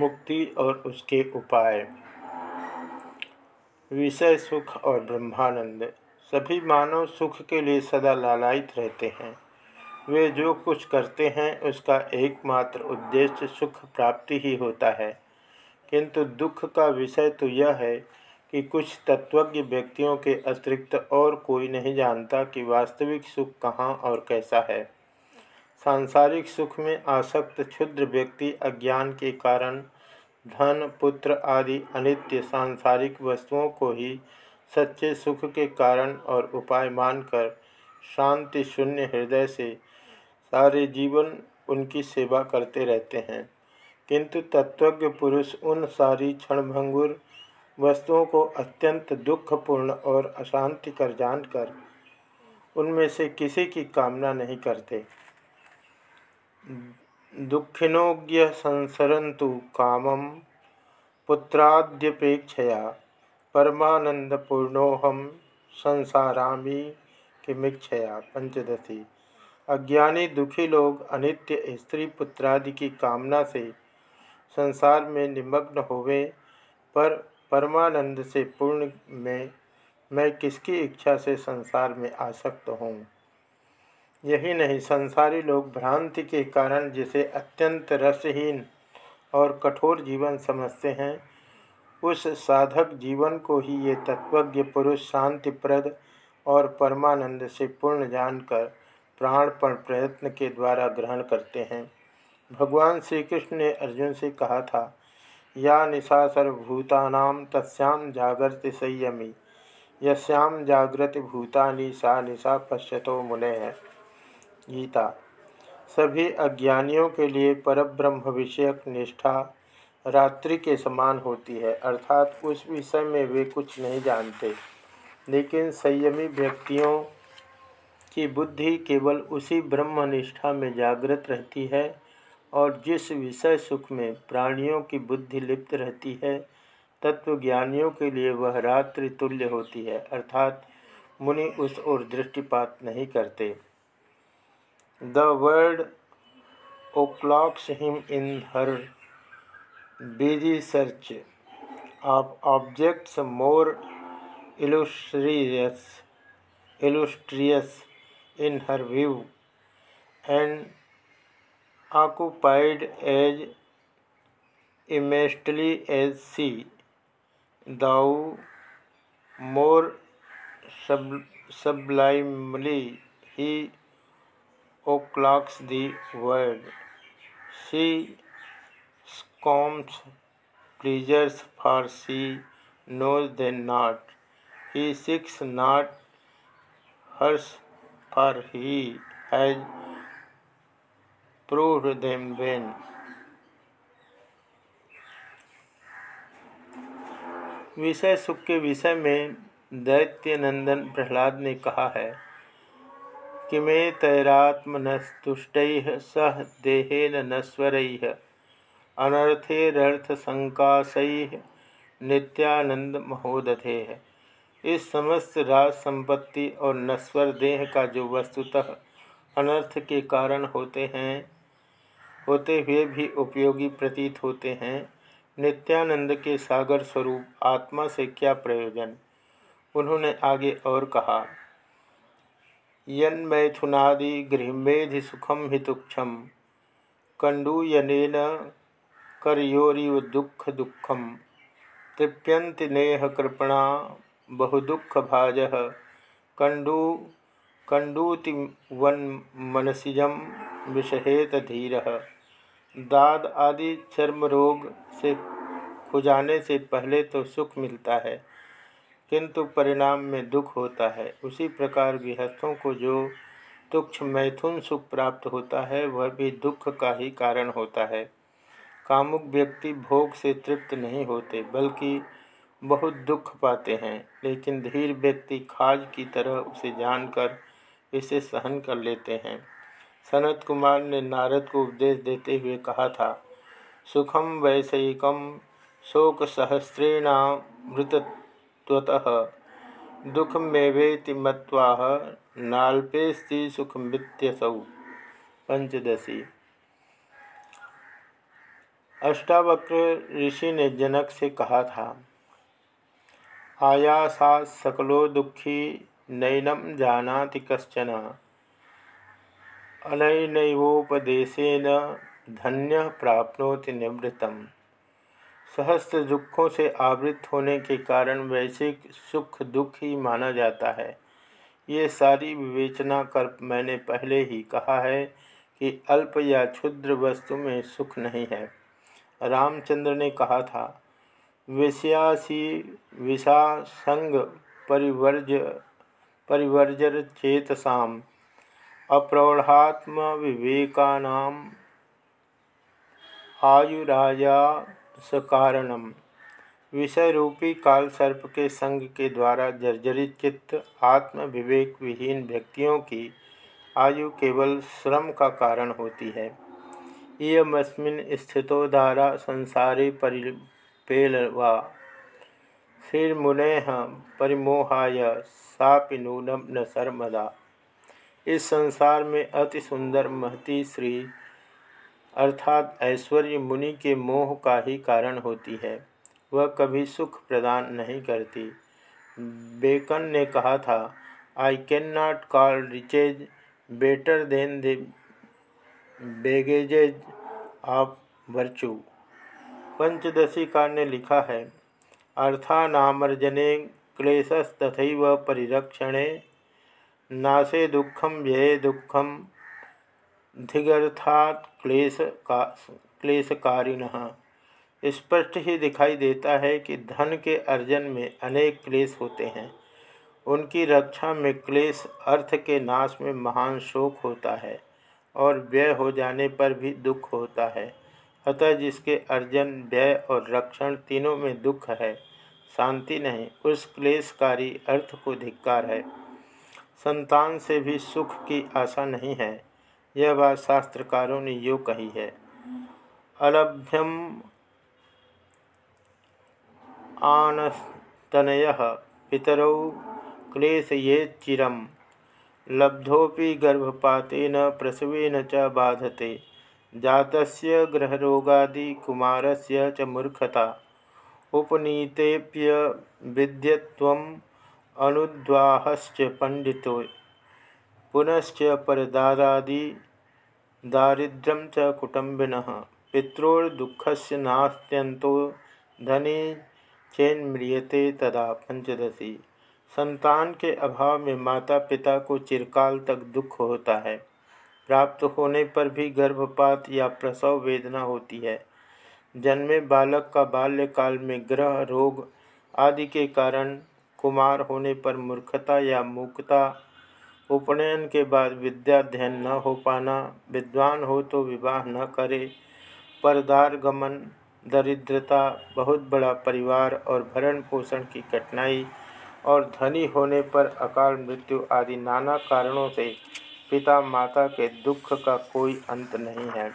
मुक्ति और उसके उपाय विषय सुख और ब्रह्मानंद सभी मानव सुख के लिए सदा लालायित रहते हैं वे जो कुछ करते हैं उसका एकमात्र उद्देश्य सुख प्राप्ति ही होता है किंतु दुख का विषय तो यह है कि कुछ तत्वज्ञ व्यक्तियों के अतिरिक्त और कोई नहीं जानता कि वास्तविक सुख कहाँ और कैसा है सांसारिक सुख में आसक्त क्षुद्र व्यक्ति अज्ञान के कारण धन पुत्र आदि अनित्य सांसारिक वस्तुओं को ही सच्चे सुख के कारण और उपाय मानकर शांति शून्य हृदय से सारे जीवन उनकी सेवा करते रहते हैं किंतु तत्वज्ञ पुरुष उन सारी क्षणभंगुर वस्तुओं को अत्यंत दुखपूर्ण और अशांति कर जानकर उनमें से किसी की कामना नहीं करते दुखिनोऽज्ञः संसरन्तु कामं पुत्राद्यपेक्षया संसारा संसारामी मिक्षया पंचदशी अज्ञानी दुखी लोग अनित्य स्त्री पुत्रादि की कामना से संसार में निमग्न होवे पर परमानंद से पूर्ण में मैं किसकी इच्छा से संसार में आसक्त हूँ यही नहीं संसारी लोग भ्रांति के कारण जिसे अत्यंत रसहीन और कठोर जीवन समझते हैं उस साधक जीवन को ही ये तत्वज्ञ पुरुष शांतिप्रद और परमानंद से पूर्ण जानकर प्राणपण प्रयत्न के द्वारा ग्रहण करते हैं भगवान श्री कृष्ण ने अर्जुन से कहा था या निशा सर्वभूता तस्याम जागृति संयमी यश्याम जागृति भूतानी सा निशा पश्यतो मुने है गीता सभी अज्ञानियों के लिए परब्रह्म विषयक निष्ठा रात्रि के समान होती है अर्थात उस विषय में वे कुछ नहीं जानते लेकिन संयमी व्यक्तियों की बुद्धि केवल उसी ब्रह्म निष्ठा में जागृत रहती है और जिस विषय सुख में प्राणियों की बुद्धि लिप्त रहती है तत्वज्ञानियों के लिए वह रात्रि तुल्य होती है अर्थात मुनि उस ओर दृष्टिपात नहीं करते The word o'clocks him in her busy search of objects more illustrious in her view, and occupied as immensely as she, thou more sublimely he o clocks the world she scorns pleasures for she knows then not he six not hers for he has proved them when विषय सुख के विषय में दैत्यनंदन प्रहलाद ने कहा है किमेतैरात्मनस्तुष्टैः सह देहेन नश्वरैः नित्यानंद नित्यानंदमहोदधेः इस समस्त राज संपत्ति और नस्वर देह का जो वस्तुतः अनर्थ के कारण होते हैं होते हुए भी उपयोगी प्रतीत होते हैं नित्यानंद के सागर स्वरूप आत्मा से क्या प्रयोजन उन्होंने आगे और कहा सुखम हितुक्षम कंडूयन कण्डूयनेन दुख दुखम तृप्यंति नेह कृपणा कंडूति वन कण्डूतिवन्मनसिजं विषहेत धीर दाद आदि चर्म रोग से खुजाने से पहले तो सुख मिलता है किंतु परिणाम में दुख होता है उसी प्रकार गृहस्थों को जो तुक्ष मैथुन सुख प्राप्त होता है वह भी दुख का ही कारण होता है कामुक व्यक्ति भोग से तृप्त नहीं होते बल्कि बहुत दुख पाते हैं लेकिन धीर व्यक्ति खाज की तरह उसे जानकर इसे सहन कर लेते हैं सनत कुमार ने नारद को उपदेश देते हुए कहा था सुखम वैसयिकम शोक सहस्त्रेणाम त्वतः दुःखमेवेति मत्वाह नाल्पेस्ति सुखमित्यसौ पंचदशी अष्टावक्र ऋषि ने जनक से कहा था आयासा सकलो दुखी नैनम जानाति कशन अनैनोपदेशन धन्य प्राप्नोति निवृत्तम सहस्त्र दुखों से आवृत होने के कारण वैश्विक सुख दुख ही माना जाता है ये सारी विवेचना कर मैंने पहले ही कहा है कि अल्प या क्षुद्र वस्तु में सुख नहीं है रामचंद्र ने कहा था विषयासी विषा संग परिवर्ज परिवर्जर चेतसाम अप्रौढ़ात्म विवेकानाम आयुराजा सकारणम विषय रूपी काल सर्प के संग के द्वारा जर्जरित चित्त आत्म विवेक विहीन व्यक्तियों की आयु केवल श्रम का कारण होती है इयमस्मिन स्थितोदारा व परिपेलवा मुने परिमोहाय सापि नूनम न सर्मदा इस संसार में अति सुंदर महती श्री अर्थात ऐश्वर्य मुनि के मोह का ही कारण होती है वह कभी सुख प्रदान नहीं करती बेकन ने कहा था I can not call riches better than the baggages of virtue Panchadashi का ने लिखा है अर्थानामर्जने क्लेशस्तथ परिरक्षणे नाशे दुखम व्यय दुखम धिगर्थात क्लेश का क्लेशकारिण स्पष्ट ही दिखाई देता है कि धन के अर्जन में अनेक क्लेश होते हैं उनकी रक्षा में क्लेश अर्थ के नाश में महान शोक होता है और व्यय हो जाने पर भी दुख होता है अतः जिसके अर्जन व्यय और रक्षण तीनों में दुख है शांति नहीं उस क्लेशकारी अर्थ को धिक्कार है संतान से भी सुख की आशा नहीं है यह बात शास्त्रकारों ने यो कही है अलभ्यम आनस्तनय पितरौ क्लेश ये क्लेशयेच्चिरं लब्धोपि गर्भपातेन प्रसवेन च बाधते जातस्य ग्रहरोगादिकुमारस्य च मूर्खता उपनीतेप्य विद्यत्वम् अनुद्वाहश्च पंडितो पुनश्च परदारादि दारिद्र्यम च पितोर्दुख से नास्त्यन्तो धने चेन्म्रियते तदा पंचदशी संतान के अभाव में माता पिता को चिरकाल तक दुख होता है प्राप्त होने पर भी गर्भपात या प्रसव वेदना होती है जन्मे बालक का बाल्यकाल में ग्रह रोग आदि के कारण कुमार होने पर मूर्खता या मूकता उपनयन के बाद अध्ययन न हो पाना विद्वान हो तो विवाह न करे परदारगमन दरिद्रता बहुत बड़ा परिवार और भरण पोषण की कठिनाई और धनी होने पर अकाल मृत्यु आदि नाना कारणों से पिता माता के दुख का कोई अंत नहीं है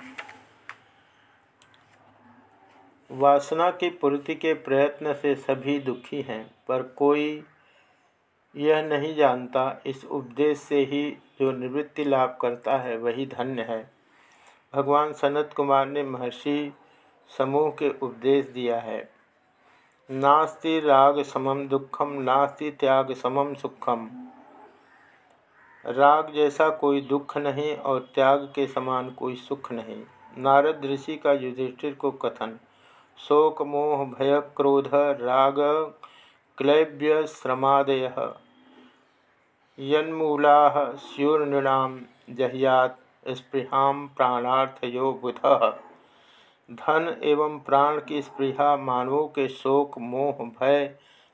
वासना की पूर्ति के प्रयत्न से सभी दुखी हैं पर कोई यह नहीं जानता इस उपदेश से ही जो निवृत्ति लाभ करता है वही धन्य है भगवान सनत कुमार ने महर्षि समूह के उपदेश दिया है नास्ति राग समम दुखम नास्ति त्याग समम सुखम राग जैसा कोई दुख नहीं और त्याग के समान कोई सुख नहीं नारद ऋषि का युधिष्ठिर को कथन शोक मोह भय क्रोध राग क्लैब्य श्रमादय यन्मूला स्यूर्णूनाम जहियात प्राणार्थ यो बुध धन एवं प्राण की स्पृहा मानवों के शोक मोह भय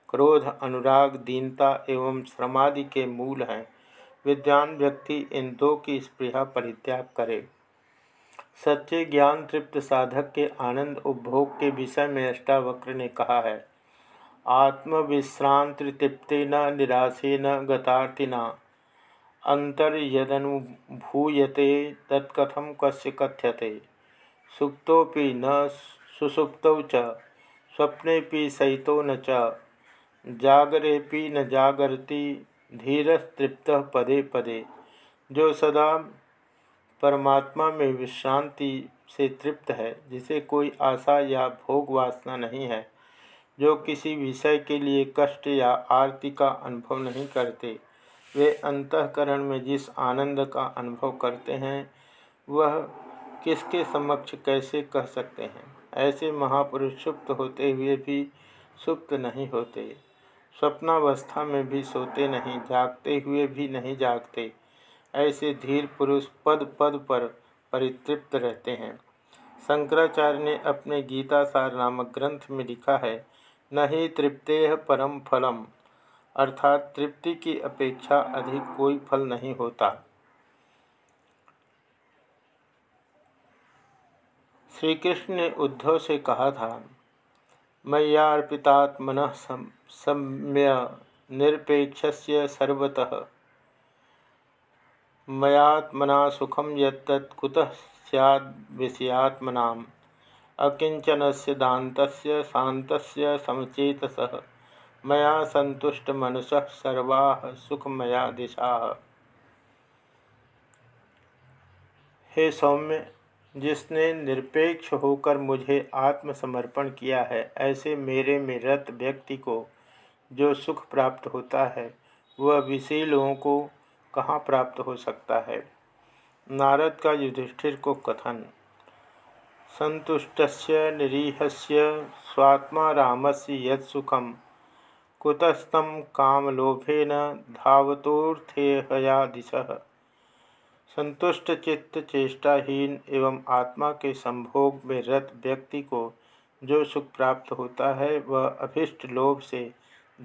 क्रोध अनुराग दीनता एवं श्रमादि के मूल हैं विद्वान व्यक्ति इन दो की स्पृहा परित्याग करे सच्चे ज्ञान तृप्त साधक के आनंद उपभोग के विषय में अष्टावक्र ने कहा है आत्मविश्रान्तितृप्तेन निराशेन गतार्थिना अन्तर्यदनुभूयते तत्कथं कस्य कथ्यते सुप्तोपि न सुसुप्त च स्वप्नेपि शयितो न च जागरेपि न जागर्ति धीरस्तृप्त पदे पदे जो सदा परमात्मा में विश्रांति से तृप्त है जिसे कोई आशा या भोग वासना नहीं है जो किसी विषय के लिए कष्ट या आरती का अनुभव नहीं करते वे अंतकरण में जिस आनंद का अनुभव करते हैं वह किसके समक्ष कैसे कह सकते हैं ऐसे महापुरुष सुप्त होते हुए भी सुप्त नहीं होते स्वप्नावस्था में भी सोते नहीं जागते हुए भी नहीं जागते ऐसे धीर पुरुष पद पद पर परितृप्त रहते हैं शंकराचार्य ने अपने गीतासार नामक ग्रंथ में लिखा है न ही तृप्ते परम फलम अर्थात तृप्ति की अपेक्षा अधिक कोई फल नहीं होता श्री कृष्ण ने उद्धव से कहा था मय्यार्पितात्मन सम्य निरपेक्ष सर्वतः मयात्मना सुखम यद कुतः सैद्विषयात्मना अकिंचन सिद्धांत शांत समचेत मैं संतुष्ट मनस सर्वा सुखमया दिशा हे सौम्य जिसने निरपेक्ष होकर मुझे आत्मसमर्पण किया है ऐसे मेरे में रत व्यक्ति को जो सुख प्राप्त होता है वह विषय लोगों को कहाँ प्राप्त हो सकता है नारद का युधिष्ठिर को कथन संतुष्ट निरीह से स्वात्मा से यदुखम कुतस्तम कामलोभेन धावतोर्थेहया दिश संतुष्ट चित्त चेष्टाहीन एवं आत्मा के संभोग में रत व्यक्ति को जो सुख प्राप्त होता है वह अभिष्ट लोभ से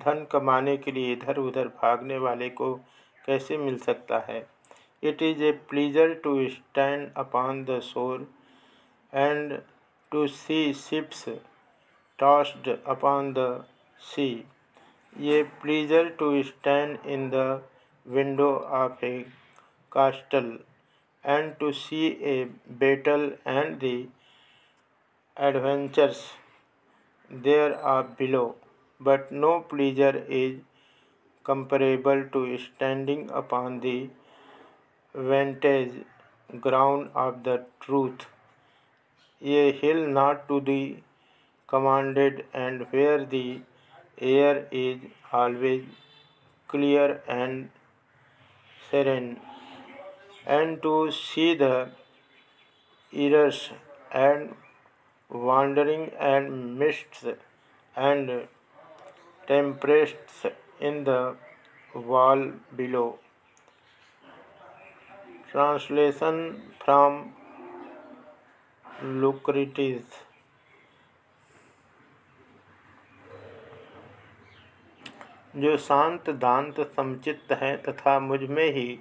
धन कमाने के लिए इधर उधर भागने वाले को कैसे मिल सकता है it is a pleasure to stand upon the soul and to see ships tossed upon the sea, a pleasure to stand in the window of a castle and to see a battle and the adventures there are below, but no pleasure is comparable to standing upon the vantage ground of the truth a hill not to be commanded and where the air is always clear and serene, and to see the errors and wandering and mists and tempests in the wall below. Translation from Lucretius जो शांत दांत समचित्त हैं तथा मुझ में ही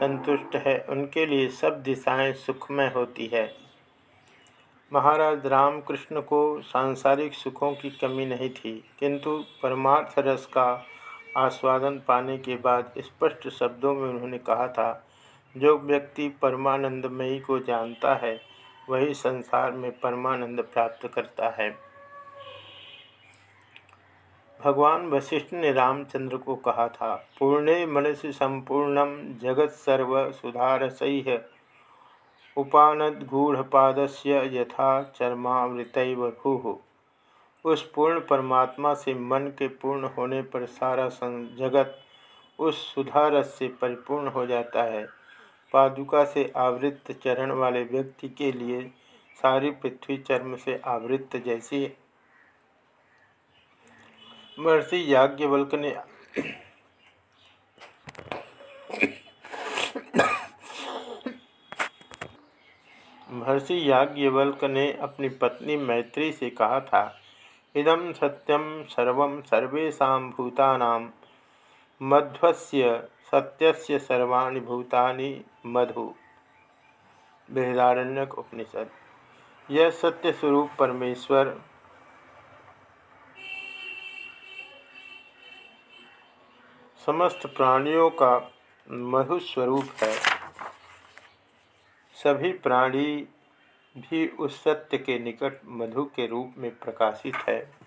संतुष्ट है उनके लिए सब दिशाएं सुखमय होती है महाराज रामकृष्ण को सांसारिक सुखों की कमी नहीं थी किंतु परमार्थ रस का आस्वादन पाने के बाद स्पष्ट शब्दों में उन्होंने कहा था जो व्यक्ति परमानंदमयी को जानता है वही संसार में परमानंद प्राप्त करता है भगवान वशिष्ठ ने रामचंद्र को कहा था पूर्णे मनसि संपूर्णम जगत सर्व सुधार सह उपानद गूढ़पाद से यथा चरमावृत भू उस पूर्ण परमात्मा से मन के पूर्ण होने पर सारा जगत उस सुधारस से परिपूर्ण हो जाता है पादुका से आवृत्त चरण वाले व्यक्ति के लिए सारी पृथ्वी चर्म से आवृत जैसी महर्षि याज्ञवल्क ने महर्षि याज्ञवल्क ने अपनी पत्नी मैत्री से कहा था इदम सत्यम सर्व सर्वेशा भूतानाम मध्वस्य सत्यस्य सर्वाणी भूतानि मधु बृहदारण्यक उपनिषद यह सत्य स्वरूप परमेश्वर समस्त प्राणियों का मधु स्वरूप है सभी प्राणी भी उस सत्य के निकट मधु के रूप में प्रकाशित है